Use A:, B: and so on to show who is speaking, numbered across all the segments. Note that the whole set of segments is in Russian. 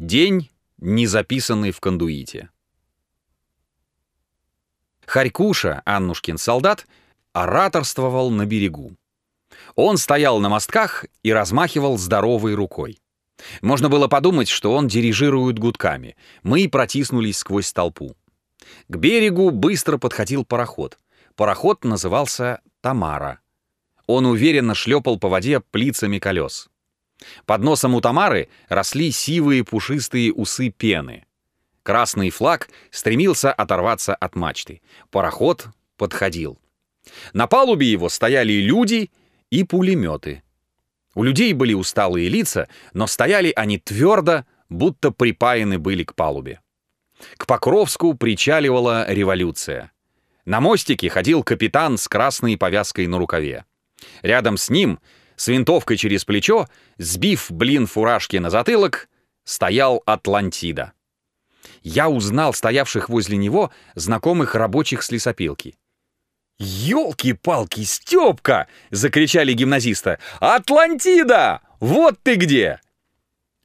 A: День, не записанный в кондуите. Харькуша, Аннушкин солдат, ораторствовал на берегу. Он стоял на мостках и размахивал здоровой рукой. Можно было подумать, что он дирижирует гудками. Мы протиснулись сквозь толпу. К берегу быстро подходил пароход. Пароход назывался «Тамара». Он уверенно шлепал по воде плицами колес. Под носом у Тамары росли сивые пушистые усы пены. Красный флаг стремился оторваться от мачты. Пароход подходил. На палубе его стояли люди и пулеметы. У людей были усталые лица, но стояли они твердо, будто припаяны были к палубе. К Покровску причаливала революция. На мостике ходил капитан с красной повязкой на рукаве. Рядом с ним, с винтовкой через плечо, сбив блин фуражки на затылок, стоял Атлантида. Я узнал стоявших возле него знакомых рабочих с лесопилки. «Елки-палки, Степка!» — закричали гимназиста. «Атлантида! Вот ты где!»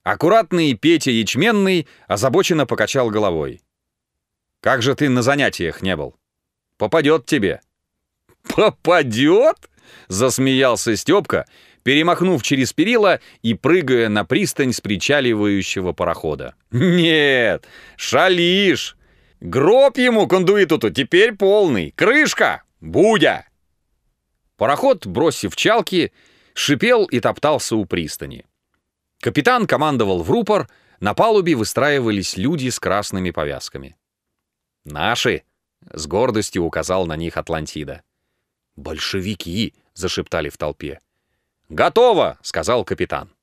A: Аккуратный Петя Ячменный озабоченно покачал головой. «Как же ты на занятиях не был? Попадет тебе». «Попадет?» — засмеялся Степка, перемахнув через перила и прыгая на пристань с причаливающего парохода. «Нет, шалишь! Гроб ему, кондуиту-то, теперь полный! Крышка! Будя!» Пароход, бросив чалки, шипел и топтался у пристани. Капитан командовал в рупор, на палубе выстраивались люди с красными повязками. «Наши!» — с гордостью указал на них Атлантида. «Большевики!» — зашептали в толпе. «Готово!» — сказал капитан.